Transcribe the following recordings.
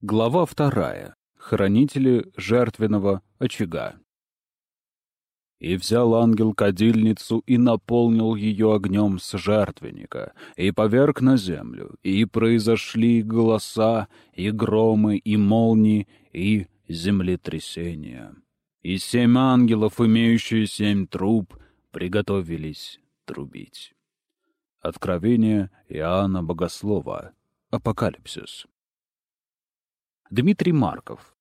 Глава вторая. Хранители жертвенного очага. «И взял ангел кадильницу и наполнил ее огнем с жертвенника, и поверг на землю, и произошли голоса, и громы, и молнии, и землетрясения. И семь ангелов, имеющие семь труб, приготовились трубить». Откровение Иоанна Богослова. Апокалипсис. Дмитрий Марков.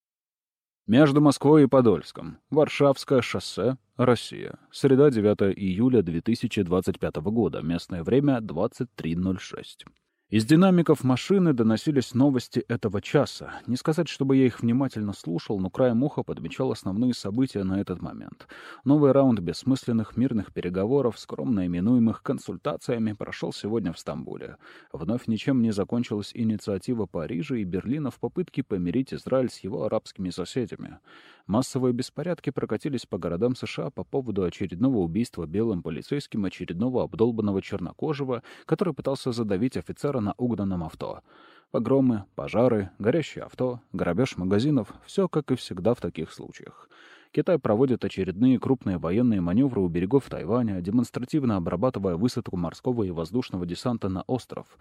Между Москвой и Подольском. Варшавское шоссе, Россия. Среда, 9 июля 2025 года. Местное время 23.06. Из динамиков машины доносились новости этого часа. Не сказать, чтобы я их внимательно слушал, но краем уха подмечал основные события на этот момент. Новый раунд бессмысленных мирных переговоров, скромно именуемых консультациями, прошел сегодня в Стамбуле. Вновь ничем не закончилась инициатива Парижа и Берлина в попытке помирить Израиль с его арабскими соседями. Массовые беспорядки прокатились по городам США по поводу очередного убийства белым полицейским очередного обдолбанного чернокожего, который пытался задавить офицера на угнанном авто. Погромы, пожары, горящие авто, грабеж магазинов — все как и всегда в таких случаях. Китай проводит очередные крупные военные маневры у берегов Тайваня, демонстративно обрабатывая высадку морского и воздушного десанта на остров —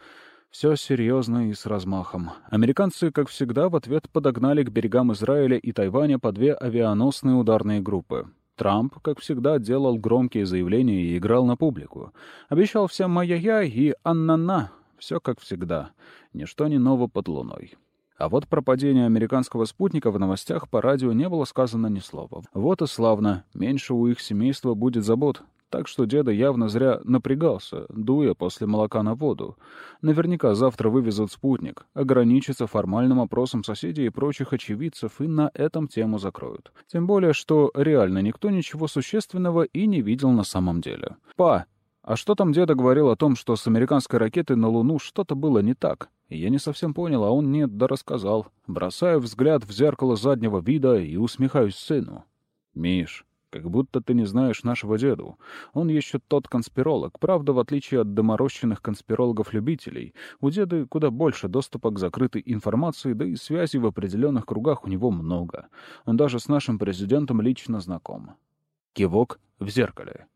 все серьезно и с размахом. Американцы, как всегда, в ответ подогнали к берегам Израиля и Тайваня по две авианосные ударные группы. Трамп, как всегда, делал громкие заявления и играл на публику. Обещал всем «Мая-яй» и «Анна-на». Все как всегда. Ничто не ново под луной. А вот про падение американского спутника в новостях по радио не было сказано ни слова. Вот и славно. Меньше у их семейства будет забот. Так что деда явно зря напрягался, дуя после молока на воду. Наверняка завтра вывезут спутник, ограничатся формальным опросом соседей и прочих очевидцев и на этом тему закроют. Тем более, что реально никто ничего существенного и не видел на самом деле. «Па, а что там деда говорил о том, что с американской ракетой на Луну что-то было не так?» Я не совсем понял, а он нет, да рассказал. Бросаю взгляд в зеркало заднего вида и усмехаюсь сыну. «Миш, как будто ты не знаешь нашего деду. Он еще тот конспиролог. Правда, в отличие от доморощенных конспирологов-любителей, у деда куда больше доступа к закрытой информации, да и связей в определенных кругах у него много. Он даже с нашим президентом лично знаком. Кивок в зеркале.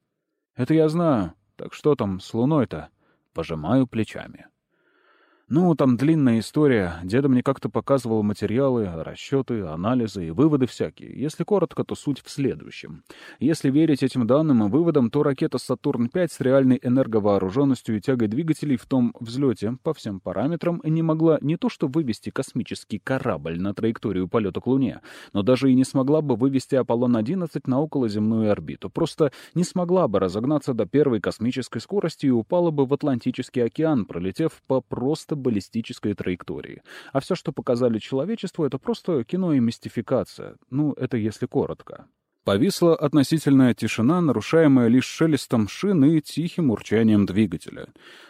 «Это я знаю. Так что там с луной-то?» Пожимаю плечами. Ну, там длинная история. Деда мне как-то показывал материалы, расчеты, анализы и выводы всякие. Если коротко, то суть в следующем. Если верить этим данным и выводам, то ракета «Сатурн-5» с реальной энерговооруженностью и тягой двигателей в том взлете по всем параметрам не могла не то что вывести космический корабль на траекторию полета к Луне, но даже и не смогла бы вывести Аполлон-11 на околоземную орбиту. Просто не смогла бы разогнаться до первой космической скорости и упала бы в Атлантический океан, пролетев по просто баллистической траектории. А все, что показали человечеству, это просто кино и мистификация. Ну, это если коротко. Повисла относительная тишина, нарушаемая лишь шелестом шин и тихим урчанием двигателя.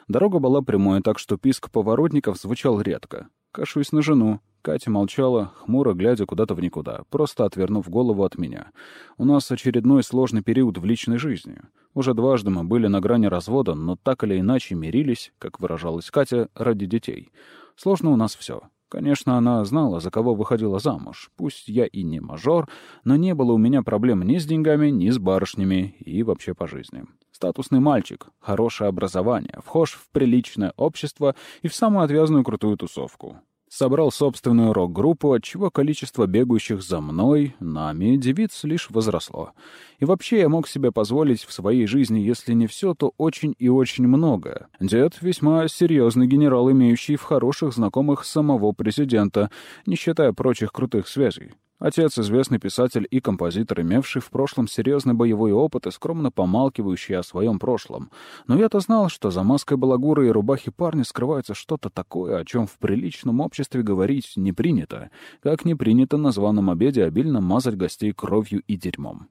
Дорога была прямой, так что писк поворотников звучал редко. Кашусь на жену. Катя молчала, хмуро глядя куда-то в никуда, просто отвернув голову от меня. У нас очередной сложный период в личной жизни. Уже дважды мы были на грани развода, но так или иначе мирились, как выражалась Катя, ради детей. Сложно у нас все. Конечно, она знала, за кого выходила замуж. Пусть я и не мажор, но не было у меня проблем ни с деньгами, ни с барышнями и вообще по жизни. Статусный мальчик, хорошее образование, вхож в приличное общество и в самую отвязную крутую тусовку. Собрал собственную рок-группу, отчего количество бегущих за мной, нами, девиц лишь возросло. И вообще я мог себе позволить в своей жизни, если не все, то очень и очень многое. Дед — весьма серьезный генерал, имеющий в хороших знакомых самого президента, не считая прочих крутых связей. Отец — известный писатель и композитор, имевший в прошлом серьезный боевой опыт и скромно помалкивающий о своем прошлом. Но я-то знал, что за маской балагура и рубахи парня скрывается что-то такое, о чем в приличном обществе говорить не принято, как не принято на званом обеде обильно мазать гостей кровью и дерьмом.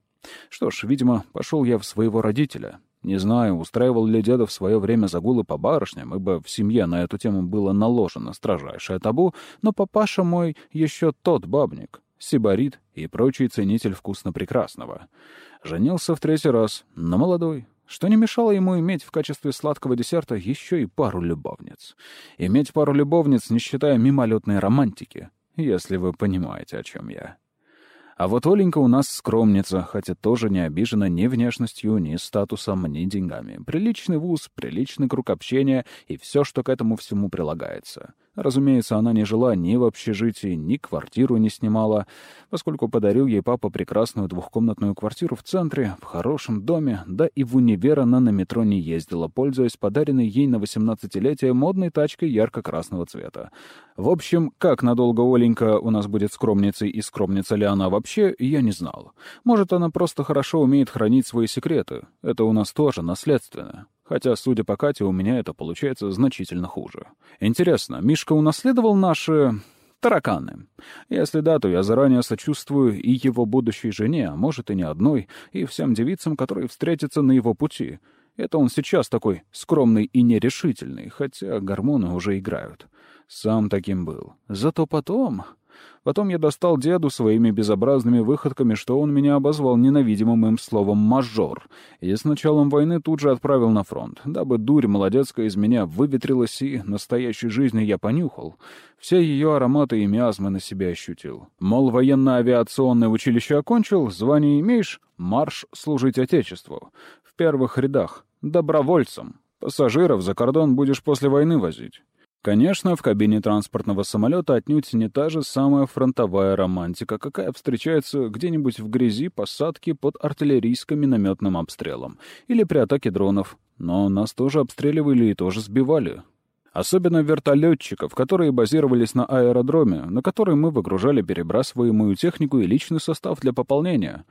Что ж, видимо, пошел я в своего родителя. Не знаю, устраивал ли деда в свое время загулы по барышням, ибо в семье на эту тему было наложено строжайшее табу, но папаша мой еще тот бабник — сибарит и прочий ценитель вкусно-прекрасного. Женился в третий раз, на молодой, что не мешало ему иметь в качестве сладкого десерта еще и пару любовниц. Иметь пару любовниц, не считая мимолетной романтики. если вы понимаете, о чем я. А вот Оленька у нас скромница, хотя тоже не обижена ни внешностью, ни статусом, ни деньгами. Приличный вуз, приличный круг общения и все, что к этому всему прилагается. Разумеется, она не жила ни в общежитии, ни квартиру не снимала, поскольку подарил ей папа прекрасную двухкомнатную квартиру в центре, в хорошем доме, да и в универ она на метро не ездила, пользуясь подаренной ей на 18-летие модной тачкой ярко-красного цвета. В общем, как надолго Оленька у нас будет скромницей и скромница ли она вообще, я не знал. Может, она просто хорошо умеет хранить свои секреты. Это у нас тоже наследственно. Хотя, судя по Кате, у меня это получается значительно хуже. Интересно, Мишка унаследовал наши... тараканы? Если да, то я заранее сочувствую и его будущей жене, а может и не одной, и всем девицам, которые встретятся на его пути. Это он сейчас такой скромный и нерешительный, хотя гормоны уже играют. Сам таким был. Зато потом... Потом я достал деду своими безобразными выходками, что он меня обозвал ненавидимым им словом «мажор», и с началом войны тут же отправил на фронт, дабы дурь молодецкая из меня выветрилась и настоящей жизни я понюхал. Все ее ароматы и миазмы на себе ощутил. Мол, военно-авиационное училище окончил, звание имеешь — марш служить Отечеству. В первых рядах, добровольцем. Пассажиров за кордон будешь после войны возить. Конечно, в кабине транспортного самолета отнюдь не та же самая фронтовая романтика, какая встречается где-нибудь в грязи посадки под артиллерийско-минометным обстрелом или при атаке дронов. Но нас тоже обстреливали и тоже сбивали. Особенно вертолетчиков, которые базировались на аэродроме, на который мы выгружали перебрасываемую технику и личный состав для пополнения.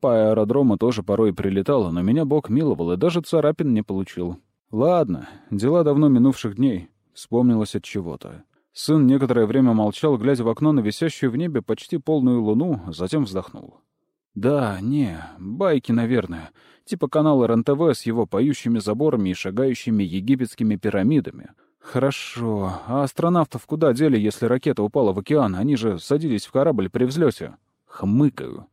По аэродрому тоже порой прилетало, но меня Бог миловал и даже царапин не получил. Ладно, дела давно минувших дней. Вспомнилось от чего-то. Сын некоторое время молчал, глядя в окно на висящую в небе почти полную луну, затем вздохнул. «Да, не, байки, наверное. Типа канала РНТВ с его поющими заборами и шагающими египетскими пирамидами. Хорошо. А астронавтов куда дели, если ракета упала в океан? Они же садились в корабль при взлете. Хмыкаю.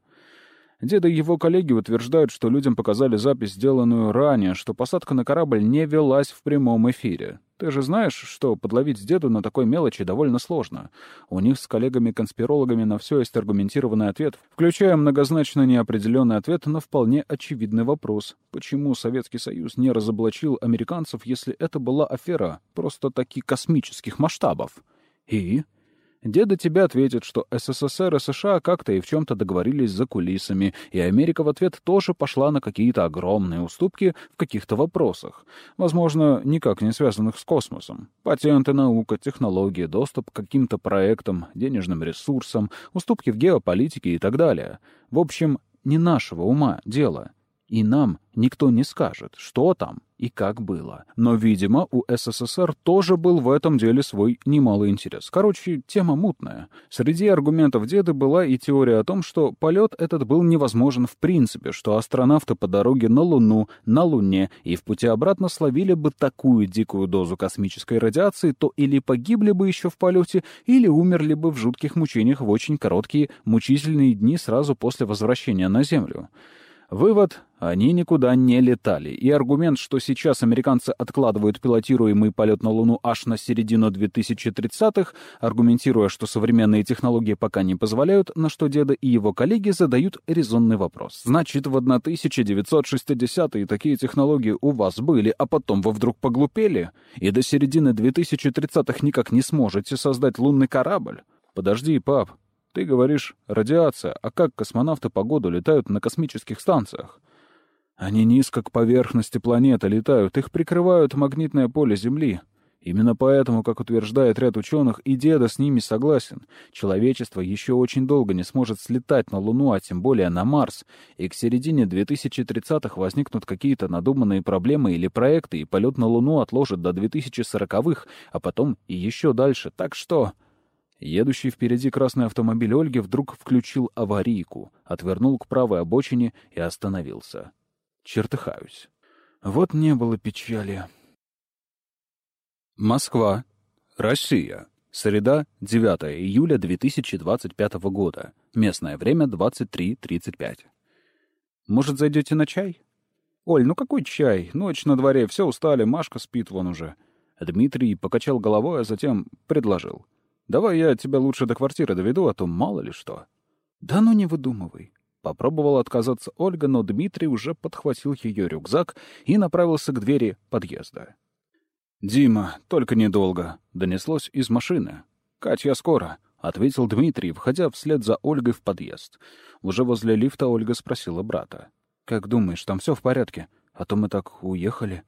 Деда и его коллеги утверждают, что людям показали запись, сделанную ранее, что посадка на корабль не велась в прямом эфире. Ты же знаешь, что подловить деду на такой мелочи довольно сложно. У них с коллегами-конспирологами на все есть аргументированный ответ, включая многозначно неопределенный ответ на вполне очевидный вопрос. Почему Советский Союз не разоблачил американцев, если это была афера просто-таки космических масштабов? И? Деда тебе ответит, что СССР и США как-то и в чем-то договорились за кулисами, и Америка в ответ тоже пошла на какие-то огромные уступки в каких-то вопросах, возможно, никак не связанных с космосом. Патенты, наука, технологии, доступ к каким-то проектам, денежным ресурсам, уступки в геополитике и так далее. В общем, не нашего ума дело. И нам никто не скажет, что там и как было. Но, видимо, у СССР тоже был в этом деле свой немалый интерес. Короче, тема мутная. Среди аргументов деда была и теория о том, что полет этот был невозможен в принципе, что астронавты по дороге на Луну, на Луне и в пути обратно словили бы такую дикую дозу космической радиации, то или погибли бы еще в полете, или умерли бы в жутких мучениях в очень короткие мучительные дни сразу после возвращения на Землю. Вывод — они никуда не летали, и аргумент, что сейчас американцы откладывают пилотируемый полет на Луну аж на середину 2030-х, аргументируя, что современные технологии пока не позволяют, на что деда и его коллеги задают резонный вопрос. Значит, в 1960-е такие технологии у вас были, а потом вы вдруг поглупели, и до середины 2030-х никак не сможете создать лунный корабль? Подожди, пап, ты говоришь, радиация, а как космонавты по году летают на космических станциях? Они низко к поверхности планеты летают, их прикрывают магнитное поле Земли. Именно поэтому, как утверждает ряд ученых, и деда с ними согласен, человечество еще очень долго не сможет слетать на Луну, а тем более на Марс, и к середине 2030-х возникнут какие-то надуманные проблемы или проекты, и полет на Луну отложат до 2040-х, а потом и еще дальше. Так что... Едущий впереди красный автомобиль Ольги вдруг включил аварийку, отвернул к правой обочине и остановился. Чертыхаюсь. Вот не было печали. Москва. Россия. Среда, 9 июля 2025 года. Местное время 23.35. Может, зайдете на чай? Оль, ну какой чай? Ночь на дворе, все устали, Машка спит вон уже. Дмитрий покачал головой, а затем предложил. Давай я тебя лучше до квартиры доведу, а то мало ли что». «Да ну не выдумывай». Попробовала отказаться Ольга, но Дмитрий уже подхватил ее рюкзак и направился к двери подъезда. «Дима, только недолго», — донеслось из машины. «Кать, я скоро», — ответил Дмитрий, входя вслед за Ольгой в подъезд. Уже возле лифта Ольга спросила брата. «Как думаешь, там все в порядке? А то мы так уехали».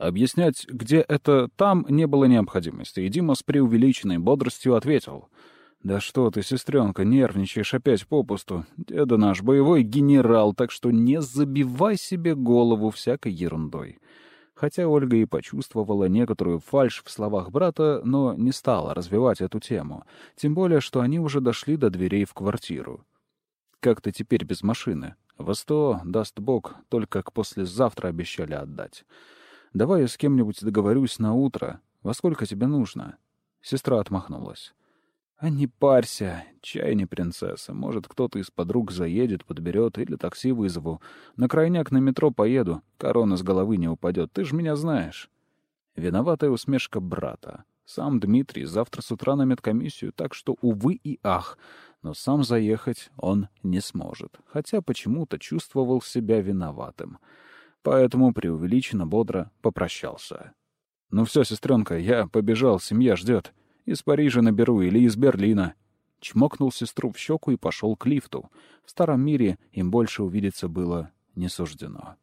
Объяснять, где это «там» не было необходимости, и Дима с преувеличенной бодростью ответил. «Да что ты, сестренка, нервничаешь опять попусту. Деда наш боевой генерал, так что не забивай себе голову всякой ерундой». Хотя Ольга и почувствовала некоторую фальшь в словах брата, но не стала развивать эту тему. Тем более, что они уже дошли до дверей в квартиру. «Как ты теперь без машины? В СТО, даст Бог, только к послезавтра обещали отдать». Давай я с кем-нибудь договорюсь на утро. Во сколько тебе нужно?» Сестра отмахнулась. «А не парься, чай не принцесса. Может, кто-то из подруг заедет, подберет или такси вызову. На крайняк на метро поеду, корона с головы не упадет, ты ж меня знаешь». Виноватая усмешка брата. Сам Дмитрий завтра с утра на медкомиссию, так что, увы и ах, но сам заехать он не сможет, хотя почему-то чувствовал себя виноватым поэтому преувеличенно бодро попрощался. «Ну все, сестренка, я побежал, семья ждет. Из Парижа наберу или из Берлина». Чмокнул сестру в щеку и пошел к лифту. В старом мире им больше увидеться было не суждено.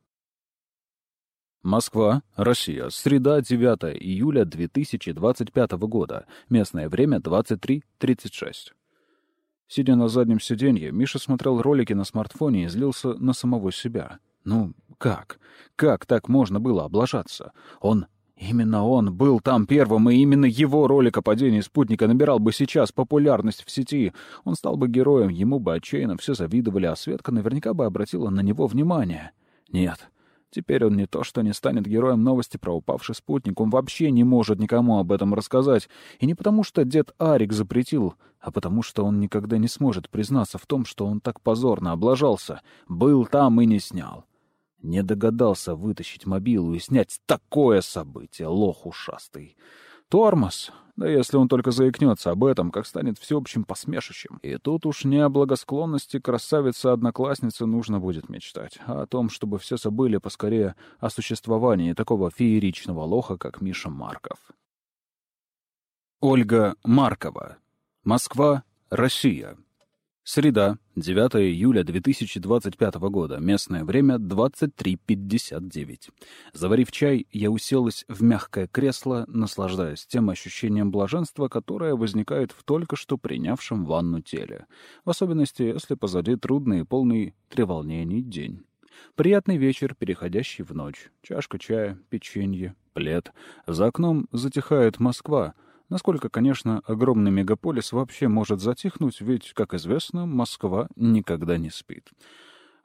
Москва, Россия. Среда, 9 июля 2025 года. Местное время 23.36. Сидя на заднем сиденье, Миша смотрел ролики на смартфоне и злился на самого себя. Ну, как? Как так можно было облажаться? Он, именно он, был там первым, и именно его ролик о падении спутника набирал бы сейчас популярность в сети. Он стал бы героем, ему бы отчаянно все завидовали, а Светка наверняка бы обратила на него внимание. Нет, Теперь он не то что не станет героем новости про упавший спутник, он вообще не может никому об этом рассказать. И не потому, что дед Арик запретил, а потому, что он никогда не сможет признаться в том, что он так позорно облажался, был там и не снял. Не догадался вытащить мобилу и снять такое событие, лох ушастый. Тормоз. Да если он только заикнется об этом, как станет всеобщим посмешищем. И тут уж не о благосклонности красавицы-одноклассницы нужно будет мечтать, а о том, чтобы все забыли поскорее о существовании такого фееричного лоха, как Миша Марков. Ольга Маркова. Москва, Россия. Среда, 9 июля 2025 года. Местное время 23.59. Заварив чай, я уселась в мягкое кресло, наслаждаясь тем ощущением блаженства, которое возникает в только что принявшем ванну теле. В особенности, если позади трудный и полный треволнений день. Приятный вечер, переходящий в ночь. Чашка чая, печенье, плед. За окном затихает Москва — Насколько, конечно, огромный мегаполис вообще может затихнуть, ведь, как известно, Москва никогда не спит.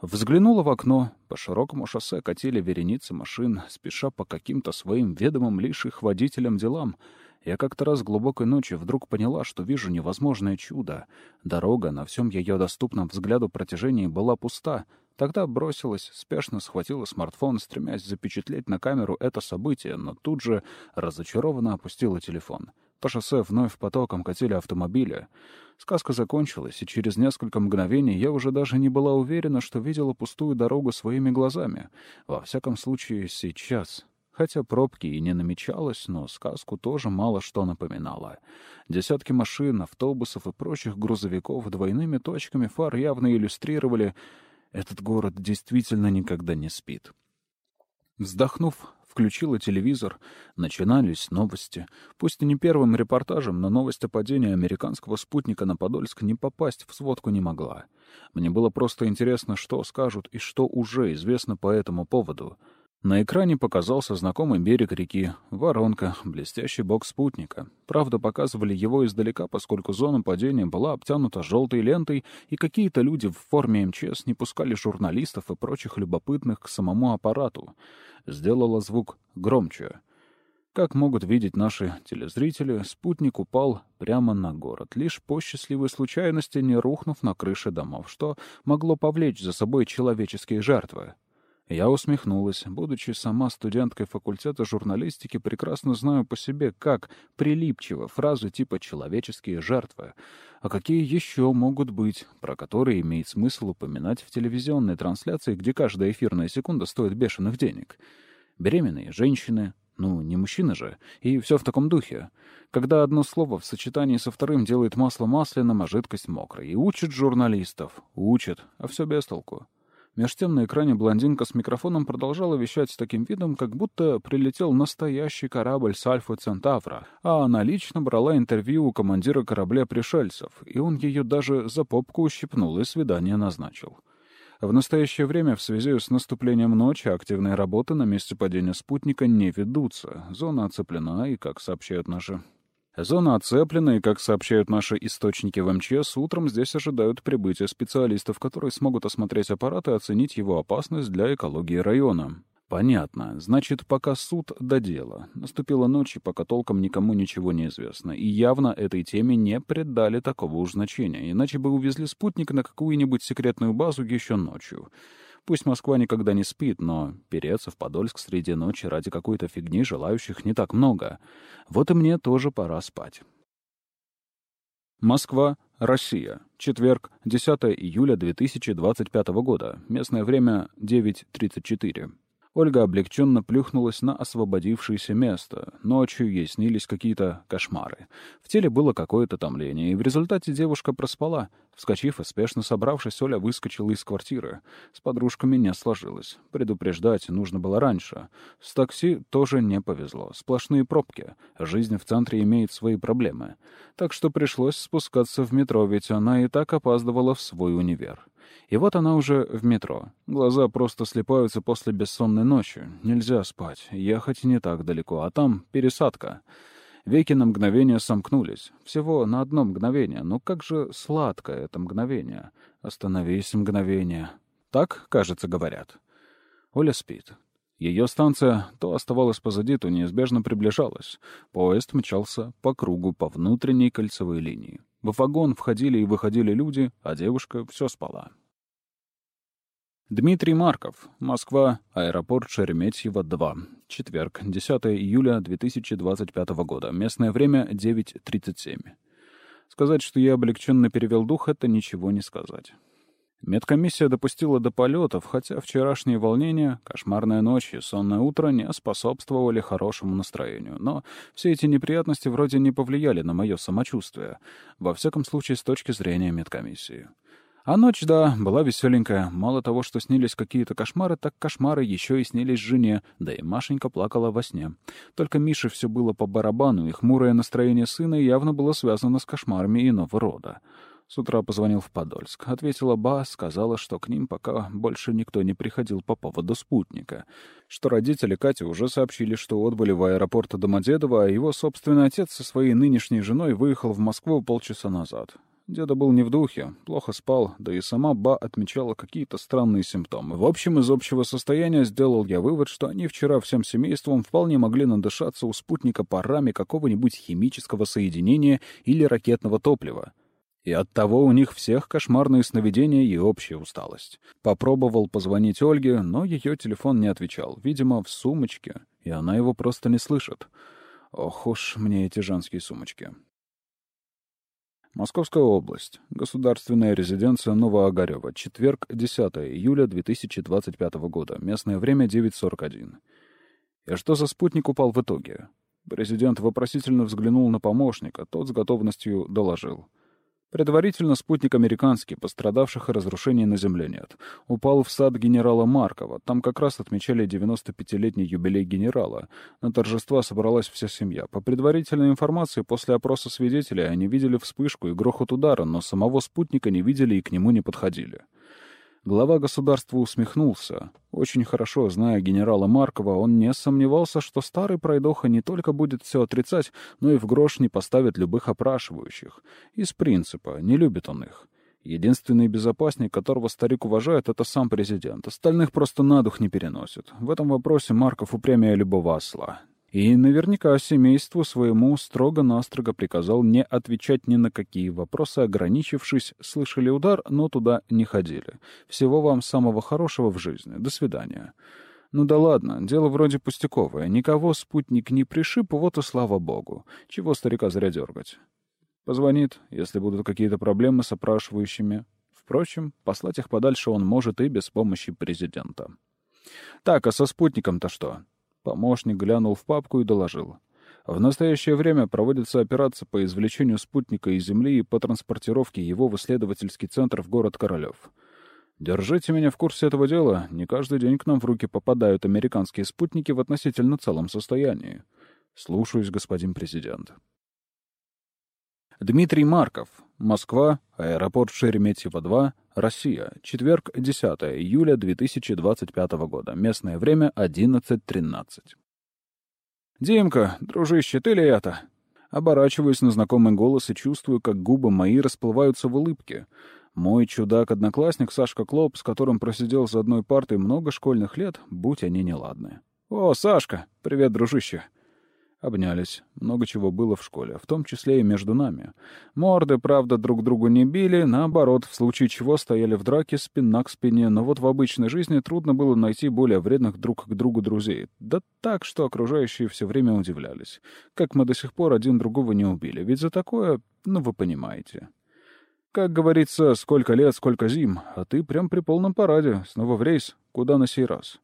Взглянула в окно. По широкому шоссе катили вереницы машин, спеша по каким-то своим ведомым лишь их водителям делам. Я как-то раз глубокой ночью вдруг поняла, что вижу невозможное чудо. Дорога на всем ее доступном взгляду протяжении была пуста. Тогда бросилась, спешно схватила смартфон, стремясь запечатлеть на камеру это событие, но тут же разочарованно опустила телефон. По шоссе вновь потоком катили автомобили. Сказка закончилась, и через несколько мгновений я уже даже не была уверена, что видела пустую дорогу своими глазами. Во всяком случае, сейчас. Хотя пробки и не намечалось, но сказку тоже мало что напоминало. Десятки машин, автобусов и прочих грузовиков двойными точками фар явно иллюстрировали «этот город действительно никогда не спит». Вздохнув, Включила телевизор. Начинались новости. Пусть и не первым репортажем, но новость о падении американского спутника на Подольск не попасть в сводку не могла. Мне было просто интересно, что скажут и что уже известно по этому поводу. На экране показался знакомый берег реки, воронка, блестящий бок спутника. Правда, показывали его издалека, поскольку зона падения была обтянута желтой лентой, и какие-то люди в форме МЧС не пускали журналистов и прочих любопытных к самому аппарату. Сделала звук громче. Как могут видеть наши телезрители, спутник упал прямо на город, лишь по счастливой случайности не рухнув на крыши домов, что могло повлечь за собой человеческие жертвы. Я усмехнулась. Будучи сама студенткой факультета журналистики, прекрасно знаю по себе, как прилипчиво фразы типа «человеческие жертвы». А какие еще могут быть, про которые имеет смысл упоминать в телевизионной трансляции, где каждая эфирная секунда стоит бешеных денег? Беременные женщины, ну, не мужчины же, и все в таком духе. Когда одно слово в сочетании со вторым делает масло масляным, а жидкость мокрой. И учат журналистов. Учат, а все без толку. Меж тем на экране блондинка с микрофоном продолжала вещать с таким видом, как будто прилетел настоящий корабль с Альфа Центавра, а она лично брала интервью у командира корабля пришельцев, и он ее даже за попку ущипнул и свидание назначил. В настоящее время в связи с наступлением ночи активные работы на месте падения спутника не ведутся. Зона оцеплена, и, как сообщают наши Зона оцеплена, и, как сообщают наши источники в МЧС, утром здесь ожидают прибытия специалистов, которые смогут осмотреть аппарат и оценить его опасность для экологии района. Понятно. Значит, пока суд до дела. Наступила ночь, и пока толком никому ничего не известно. И явно этой теме не придали такого уж значения, иначе бы увезли спутник на какую-нибудь секретную базу еще ночью. Пусть Москва никогда не спит, но переться в Подольск среди ночи ради какой-то фигни желающих не так много. Вот и мне тоже пора спать. Москва, Россия. Четверг, 10 июля 2025 года. Местное время 9.34. Ольга облегченно плюхнулась на освободившееся место. Ночью ей снились какие-то кошмары. В теле было какое-то томление, и в результате девушка проспала. Вскочив и спешно собравшись, Оля выскочила из квартиры. С подружками не сложилось. Предупреждать нужно было раньше. С такси тоже не повезло. Сплошные пробки. Жизнь в центре имеет свои проблемы. Так что пришлось спускаться в метро, ведь она и так опаздывала в свой универ. И вот она уже в метро. Глаза просто слепаются после бессонной ночи. Нельзя спать. Ехать не так далеко, а там пересадка. Веки на мгновение сомкнулись. Всего на одно мгновение. Но как же сладко это мгновение. Остановись, мгновение. Так, кажется, говорят. Оля спит. Ее станция то оставалась позади, то неизбежно приближалась. Поезд мчался по кругу по внутренней кольцевой линии. В вагон входили и выходили люди, а девушка все спала. Дмитрий Марков. Москва. Аэропорт Шереметьево, 2. Четверг, 10 июля 2025 года. Местное время 9.37. Сказать, что я облегченно перевел дух, это ничего не сказать. Медкомиссия допустила до полетов, хотя вчерашние волнения, кошмарная ночь и сонное утро не способствовали хорошему настроению. Но все эти неприятности вроде не повлияли на мое самочувствие. Во всяком случае, с точки зрения медкомиссии. А ночь, да, была веселенькая. Мало того, что снились какие-то кошмары, так кошмары еще и снились жене, да и Машенька плакала во сне. Только Мише все было по барабану, и хмурое настроение сына явно было связано с кошмарами иного рода. С утра позвонил в Подольск. Ответила Ба, сказала, что к ним пока больше никто не приходил по поводу спутника. Что родители Кати уже сообщили, что отбыли в аэропорт Домодедово, а его собственный отец со своей нынешней женой выехал в Москву полчаса назад. Деда был не в духе, плохо спал, да и сама Ба отмечала какие-то странные симптомы. В общем, из общего состояния сделал я вывод, что они вчера всем семейством вполне могли надышаться у спутника парами какого-нибудь химического соединения или ракетного топлива. И оттого у них всех кошмарные сновидения и общая усталость. Попробовал позвонить Ольге, но ее телефон не отвечал. Видимо, в сумочке, и она его просто не слышит. Ох уж мне эти женские сумочки. Московская область. Государственная резиденция Новоогарева. Четверг, 10 июля 2025 года. Местное время 9.41. И что за спутник упал в итоге? Президент вопросительно взглянул на помощника, тот с готовностью доложил — Предварительно спутник американский, пострадавших и разрушений на Земле нет. Упал в сад генерала Маркова. Там как раз отмечали 95-летний юбилей генерала. На торжества собралась вся семья. По предварительной информации, после опроса свидетелей они видели вспышку и грохот удара, но самого спутника не видели и к нему не подходили. Глава государства усмехнулся. Очень хорошо, зная генерала Маркова, он не сомневался, что старый пройдоха не только будет все отрицать, но и в грош не поставит любых опрашивающих. Из принципа, не любит он их. Единственный безопасник, которого старик уважает, это сам президент. Остальных просто на дух не переносит. В этом вопросе Марков упрямее любого осла. И наверняка семейству своему строго-настрого приказал не отвечать ни на какие вопросы, ограничившись, слышали удар, но туда не ходили. Всего вам самого хорошего в жизни. До свидания. Ну да ладно, дело вроде пустяковое. Никого спутник не пришиб, вот и слава богу. Чего старика зря дергать. Позвонит, если будут какие-то проблемы с опрашивающими. Впрочем, послать их подальше он может и без помощи президента. Так, а со спутником-то что? Помощник глянул в папку и доложил. В настоящее время проводится операция по извлечению спутника из Земли и по транспортировке его в исследовательский центр в город Королев. Держите меня в курсе этого дела. Не каждый день к нам в руки попадают американские спутники в относительно целом состоянии. Слушаюсь, господин президент. Дмитрий Марков. Москва. Аэропорт Шереметьево-2. Россия. Четверг, 10 июля 2025 года. Местное время 11.13. «Димка, дружище, ты ли это?» Оборачиваюсь на знакомый голос и чувствую, как губы мои расплываются в улыбке. Мой чудак-одноклассник Сашка Клоп, с которым просидел за одной партой много школьных лет, будь они неладны. «О, Сашка! Привет, дружище!» Обнялись. Много чего было в школе, в том числе и между нами. Морды, правда, друг другу не били, наоборот, в случае чего стояли в драке спина к спине, но вот в обычной жизни трудно было найти более вредных друг к другу друзей. Да так, что окружающие все время удивлялись. Как мы до сих пор один другого не убили, ведь за такое, ну вы понимаете. Как говорится, сколько лет, сколько зим, а ты прям при полном параде, снова в рейс, куда на сей раз?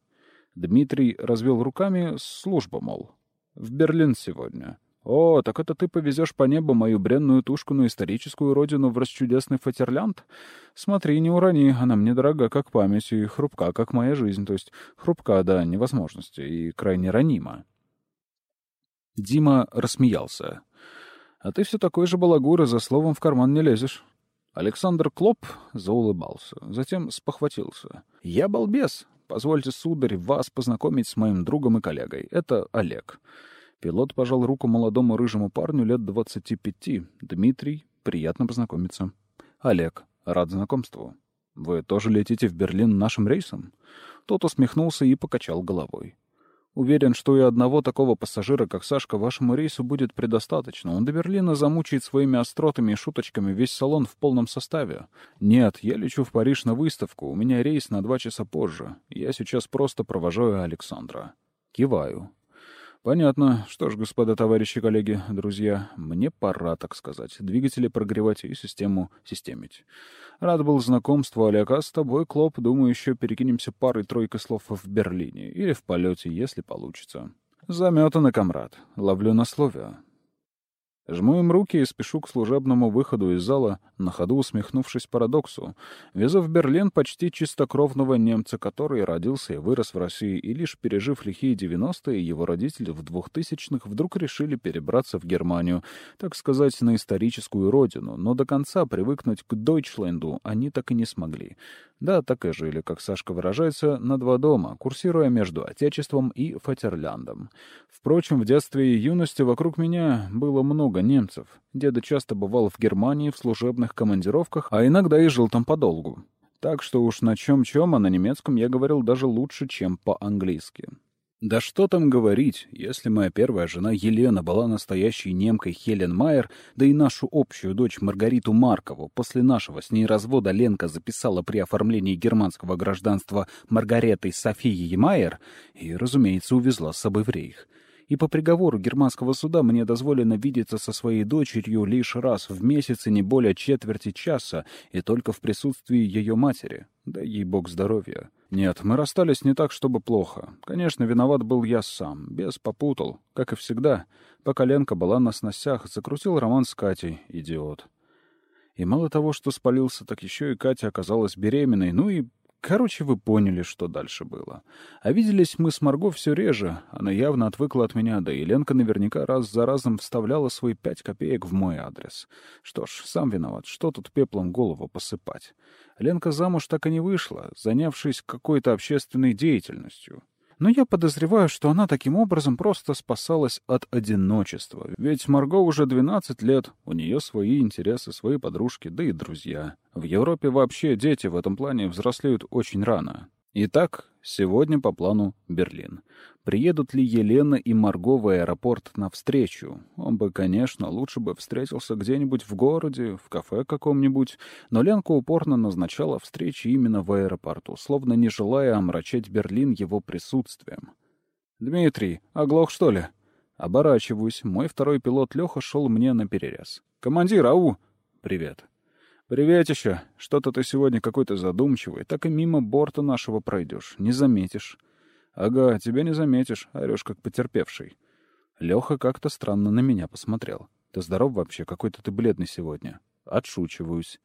Дмитрий развел руками, служба, мол. В Берлин сегодня. О, так это ты повезешь по небу мою бренную тушку на историческую родину в расчудесный Фатерлянд? Смотри, не урони, она мне дорога как память и хрупка, как моя жизнь, то есть хрупка до невозможности и крайне ранима. Дима рассмеялся. А ты все такой же балагур, и за словом в карман не лезешь. Александр Клоп заулыбался, затем спохватился. «Я балбес. Позвольте, сударь, вас познакомить с моим другом и коллегой. Это Олег. Пилот пожал руку молодому рыжему парню лет двадцати пяти. Дмитрий, приятно познакомиться. Олег, рад знакомству. Вы тоже летите в Берлин нашим рейсом? Тот усмехнулся и покачал головой. Уверен, что и одного такого пассажира, как Сашка, вашему рейсу будет предостаточно. Он до Берлина замучает своими остротами и шуточками весь салон в полном составе. Нет, я лечу в Париж на выставку. У меня рейс на два часа позже. Я сейчас просто провожаю Александра. Киваю. Понятно. Что ж, господа товарищи, коллеги, друзья, мне пора, так сказать, двигатели прогревать и систему системить. Рад был знакомству, Олег, а с тобой, Клоп, думаю, еще перекинемся парой-тройкой слов в Берлине или в полете, если получится. Заметано, комрад. Ловлю на слове. Жму им руки и спешу к служебному выходу из зала, на ходу усмехнувшись парадоксу. Везу в Берлин почти чистокровного немца, который родился и вырос в России, и лишь пережив лихие девяностые, его родители в двухтысячных вдруг решили перебраться в Германию, так сказать, на историческую родину, но до конца привыкнуть к Дойчленду они так и не смогли. Да, так и жили, как Сашка выражается, на два дома, курсируя между Отечеством и Фатерляндом. Впрочем, в детстве и юности вокруг меня было много немцев. Деда часто бывал в Германии в служебных командировках, а иногда и жил там подолгу. Так что уж на чем-чем, а на немецком я говорил даже лучше, чем по-английски. Да что там говорить, если моя первая жена Елена была настоящей немкой Хелен Майер, да и нашу общую дочь Маргариту Маркову после нашего с ней развода Ленка записала при оформлении германского гражданства Маргаретой Софией Майер и, разумеется, увезла с собой в рейх и по приговору германского суда мне дозволено видеться со своей дочерью лишь раз в месяц и не более четверти часа, и только в присутствии ее матери. Да ей бог здоровья. Нет, мы расстались не так, чтобы плохо. Конечно, виноват был я сам. Без попутал, как и всегда. Пока Ленка была на сносях, закрутил роман с Катей, идиот. И мало того, что спалился, так еще и Катя оказалась беременной, ну и Короче, вы поняли, что дальше было. А виделись мы с Марго все реже. Она явно отвыкла от меня, да и Ленка наверняка раз за разом вставляла свои пять копеек в мой адрес. Что ж, сам виноват, что тут пеплом голову посыпать. Ленка замуж так и не вышла, занявшись какой-то общественной деятельностью но я подозреваю, что она таким образом просто спасалась от одиночества. Ведь Марго уже 12 лет, у нее свои интересы, свои подружки, да и друзья. В Европе вообще дети в этом плане взрослеют очень рано. Итак, Сегодня по плану Берлин. Приедут ли Елена и Марго в аэропорт навстречу? Он бы, конечно, лучше бы встретился где-нибудь в городе, в кафе каком-нибудь, но Ленка упорно назначала встречи именно в аэропорту, словно не желая омрачать Берлин его присутствием. «Дмитрий, оглох, что ли?» Оборачиваюсь. Мой второй пилот Леха шел мне на перерез. «Командир, ау!» «Привет». «Привет еще. Что-то ты сегодня какой-то задумчивый. Так и мимо борта нашего пройдешь. Не заметишь». «Ага, тебя не заметишь. Орешь, как потерпевший». Леха как-то странно на меня посмотрел. «Ты здоров вообще? Какой-то ты бледный сегодня». Отшучиваюсь.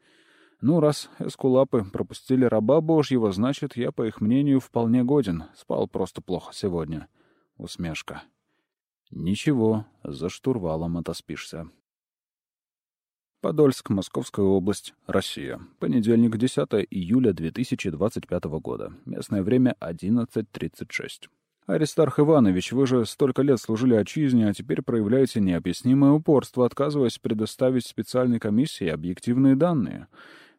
«Ну, раз эскулапы пропустили раба божьего, значит, я, по их мнению, вполне годен. Спал просто плохо сегодня». Усмешка. «Ничего, за штурвалом отоспишься». Подольск, Московская область, Россия. Понедельник, 10 июля 2025 года. Местное время 11.36. Аристарх Иванович, вы же столько лет служили отчизне, а теперь проявляете необъяснимое упорство, отказываясь предоставить специальной комиссии объективные данные.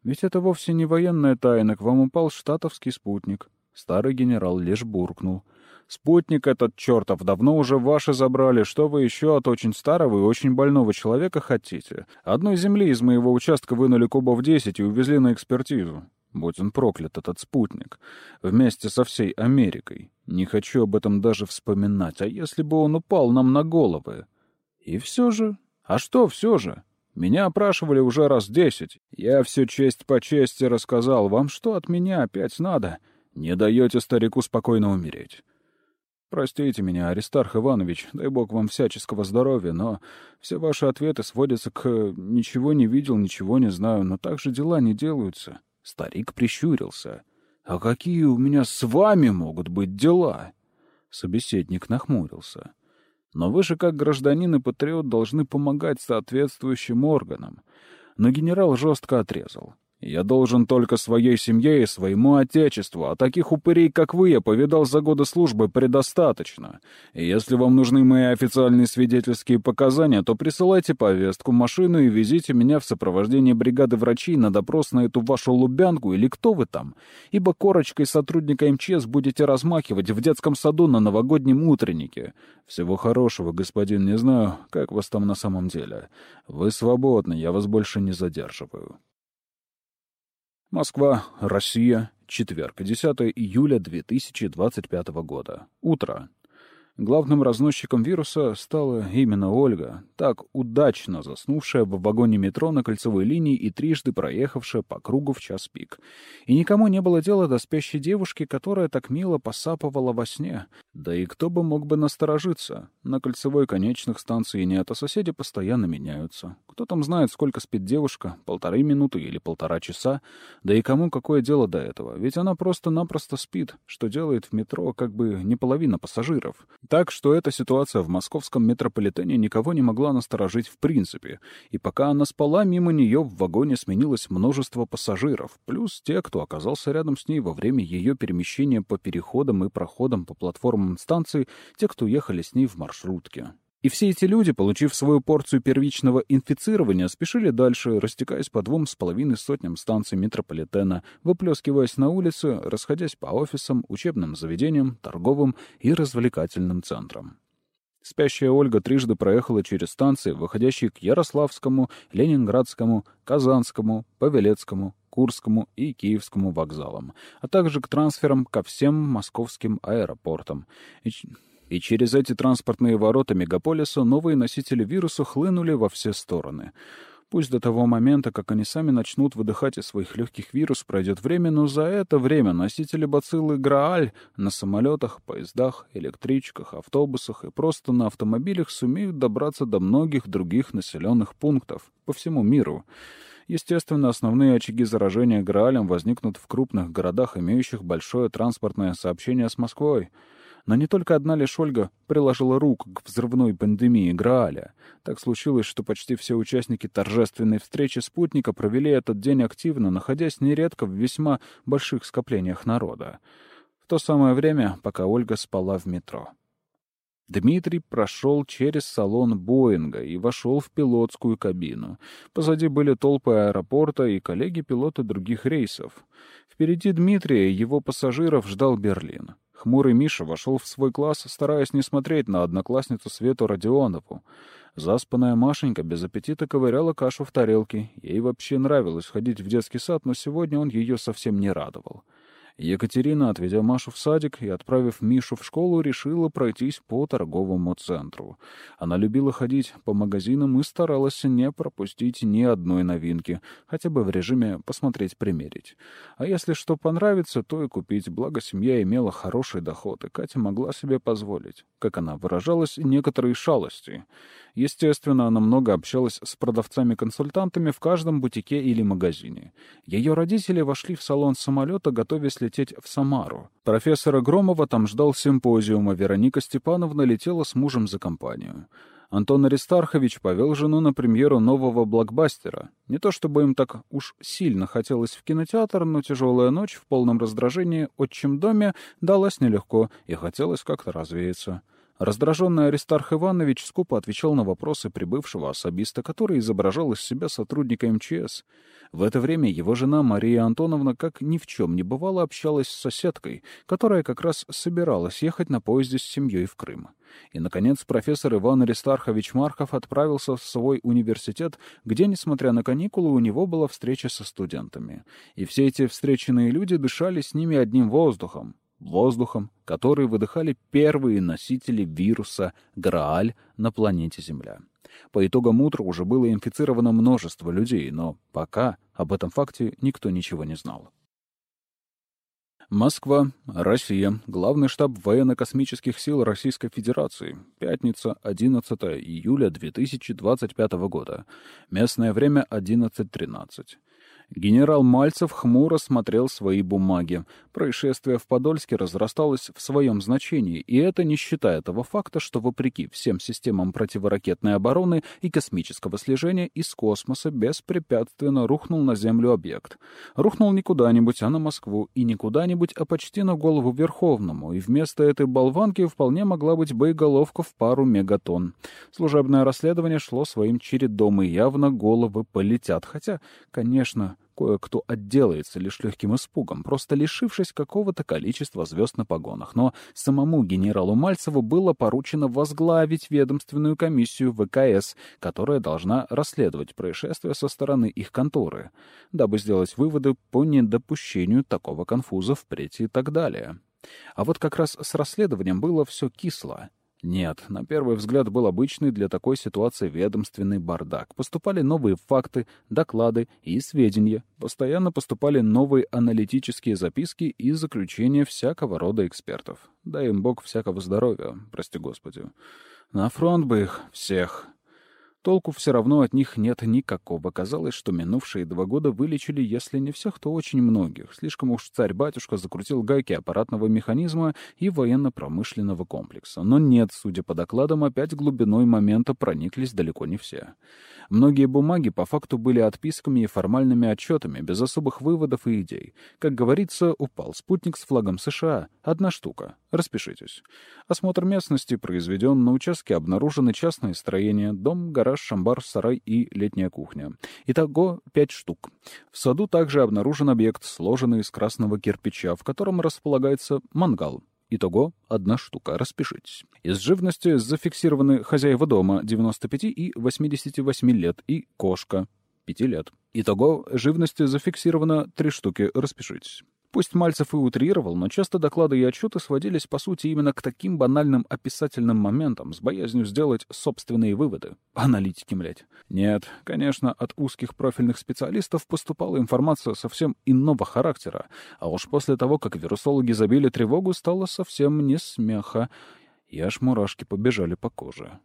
Ведь это вовсе не военная тайна, к вам упал штатовский спутник. Старый генерал лишь буркнул — Спутник этот чертов давно уже ваши забрали. Что вы еще от очень старого и очень больного человека хотите? Одной земли из моего участка вынули кубов десять и увезли на экспертизу. Будь он проклят, этот спутник. Вместе со всей Америкой. Не хочу об этом даже вспоминать. А если бы он упал нам на головы? И все же... А что все же? Меня опрашивали уже раз десять. Я все честь по чести рассказал. Вам что от меня опять надо? Не даете старику спокойно умереть. Простите меня, Аристарх Иванович, дай бог вам всяческого здоровья, но все ваши ответы сводятся к «ничего не видел, ничего не знаю», но так же дела не делаются. Старик прищурился. «А какие у меня с вами могут быть дела?» Собеседник нахмурился. «Но вы же, как гражданин и патриот, должны помогать соответствующим органам». Но генерал жестко отрезал. Я должен только своей семье и своему отечеству, а таких упырей, как вы, я повидал за годы службы предостаточно. И если вам нужны мои официальные свидетельские показания, то присылайте повестку, машину и везите меня в сопровождении бригады врачей на допрос на эту вашу Лубянку или кто вы там, ибо корочкой сотрудника МЧС будете размахивать в детском саду на новогоднем утреннике. Всего хорошего, господин, не знаю, как вас там на самом деле. Вы свободны, я вас больше не задерживаю. Москва, Россия, четверг, 10 июля 2025 года. Утро. Главным разносчиком вируса стала именно Ольга, так удачно заснувшая в вагоне метро на кольцевой линии и трижды проехавшая по кругу в час пик. И никому не было дела до спящей девушки, которая так мило посапывала во сне. Да и кто бы мог бы насторожиться? На кольцевой конечных станций нет, а соседи постоянно меняются. Кто там знает, сколько спит девушка, полторы минуты или полтора часа? Да и кому какое дело до этого? Ведь она просто-напросто спит, что делает в метро как бы не половина пассажиров. Так что эта ситуация в московском метрополитене никого не могла насторожить в принципе, и пока она спала, мимо нее в вагоне сменилось множество пассажиров, плюс те, кто оказался рядом с ней во время ее перемещения по переходам и проходам по платформам станции, те, кто ехали с ней в маршрутке. И все эти люди, получив свою порцию первичного инфицирования, спешили дальше, растекаясь по двум с половиной сотням станций метрополитена, выплескиваясь на улицы, расходясь по офисам, учебным заведениям, торговым и развлекательным центрам. Спящая Ольга трижды проехала через станции, выходящие к Ярославскому, Ленинградскому, Казанскому, Павелецкому, Курскому и Киевскому вокзалам, а также к трансферам ко всем московским аэропортам. И и через эти транспортные ворота мегаполиса новые носители вируса хлынули во все стороны. Пусть до того момента, как они сами начнут выдыхать из своих легких вирус, пройдет время, но за это время носители бациллы Грааль на самолетах, поездах, электричках, автобусах и просто на автомобилях сумеют добраться до многих других населенных пунктов по всему миру. Естественно, основные очаги заражения Граалем возникнут в крупных городах, имеющих большое транспортное сообщение с Москвой — но не только одна лишь Ольга приложила руку к взрывной пандемии Грааля. Так случилось, что почти все участники торжественной встречи спутника провели этот день активно, находясь нередко в весьма больших скоплениях народа. В то самое время, пока Ольга спала в метро. Дмитрий прошел через салон Боинга и вошел в пилотскую кабину. Позади были толпы аэропорта и коллеги-пилоты других рейсов. Впереди Дмитрия и его пассажиров ждал Берлин. Хмурый Миша вошел в свой класс, стараясь не смотреть на одноклассницу Свету Родионову. Заспанная Машенька без аппетита ковыряла кашу в тарелке. Ей вообще нравилось ходить в детский сад, но сегодня он ее совсем не радовал. Екатерина, отведя Машу в садик и отправив Мишу в школу, решила пройтись по торговому центру. Она любила ходить по магазинам и старалась не пропустить ни одной новинки, хотя бы в режиме «посмотреть-примерить». А если что понравится, то и купить, благо семья имела хороший доход, и Катя могла себе позволить, как она выражалась, некоторые шалости. Естественно, она много общалась с продавцами-консультантами в каждом бутике или магазине. Ее родители вошли в салон самолета, готовясь лететь в Самару. Профессора Громова там ждал симпозиум, а Вероника Степановна летела с мужем за компанию. Антон Аристархович повел жену на премьеру нового блокбастера. Не то чтобы им так уж сильно хотелось в кинотеатр, но тяжелая ночь в полном раздражении отчим доме далась нелегко, и хотелось как-то развеяться. Раздраженный Аристарх Иванович скупо отвечал на вопросы прибывшего особиста, который изображал из себя сотрудника МЧС. В это время его жена Мария Антоновна как ни в чем не бывало общалась с соседкой, которая как раз собиралась ехать на поезде с семьей в Крым. И, наконец, профессор Иван Аристархович Марков отправился в свой университет, где, несмотря на каникулы, у него была встреча со студентами. И все эти встреченные люди дышали с ними одним воздухом воздухом, который выдыхали первые носители вируса Грааль на планете Земля. По итогам утра уже было инфицировано множество людей, но пока об этом факте никто ничего не знал. Москва, Россия. Главный штаб военно-космических сил Российской Федерации. Пятница, 11 июля 2025 года. Местное время 11.13. Генерал Мальцев хмуро смотрел свои бумаги. Происшествие в Подольске разрасталось в своем значении, и это не считая того факта, что вопреки всем системам противоракетной обороны и космического слежения из космоса беспрепятственно рухнул на Землю объект. Рухнул не куда-нибудь, а на Москву, и не куда-нибудь, а почти на голову Верховному, и вместо этой болванки вполне могла быть боеголовка в пару мегатонн. Служебное расследование шло своим чередом, и явно головы полетят, хотя, конечно, Кое-кто отделается лишь легким испугом, просто лишившись какого-то количества звезд на погонах. Но самому генералу Мальцеву было поручено возглавить ведомственную комиссию ВКС, которая должна расследовать происшествие со стороны их конторы, дабы сделать выводы по недопущению такого конфуза впредь и так далее. А вот как раз с расследованием было все кисло. Нет, на первый взгляд был обычный для такой ситуации ведомственный бардак. Поступали новые факты, доклады и сведения. Постоянно поступали новые аналитические записки и заключения всякого рода экспертов. Дай им бог всякого здоровья, прости господи. На фронт бы их всех. Толку все равно от них нет никакого. Казалось, что минувшие два года вылечили, если не всех, то очень многих. Слишком уж царь-батюшка закрутил гайки аппаратного механизма и военно-промышленного комплекса. Но нет, судя по докладам, опять глубиной момента прониклись далеко не все. Многие бумаги по факту были отписками и формальными отчетами, без особых выводов и идей. Как говорится, упал спутник с флагом США. Одна штука. Распишитесь. Осмотр местности произведен. На участке обнаружены частные строения, дом, гараж, шамбар, сарай и летняя кухня. Итого пять штук. В саду также обнаружен объект, сложенный из красного кирпича, в котором располагается мангал. Итого одна штука, распишитесь. Из живности зафиксированы хозяева дома 95 и 88 лет и кошка 5 лет. Итого живности зафиксировано три штуки, распишитесь. Пусть Мальцев и утрировал, но часто доклады и отчеты сводились, по сути, именно к таким банальным описательным моментам, с боязнью сделать собственные выводы. Аналитики, млять. Нет, конечно, от узких профильных специалистов поступала информация совсем иного характера, а уж после того, как вирусологи забили тревогу, стало совсем не смеха, и аж мурашки побежали по коже.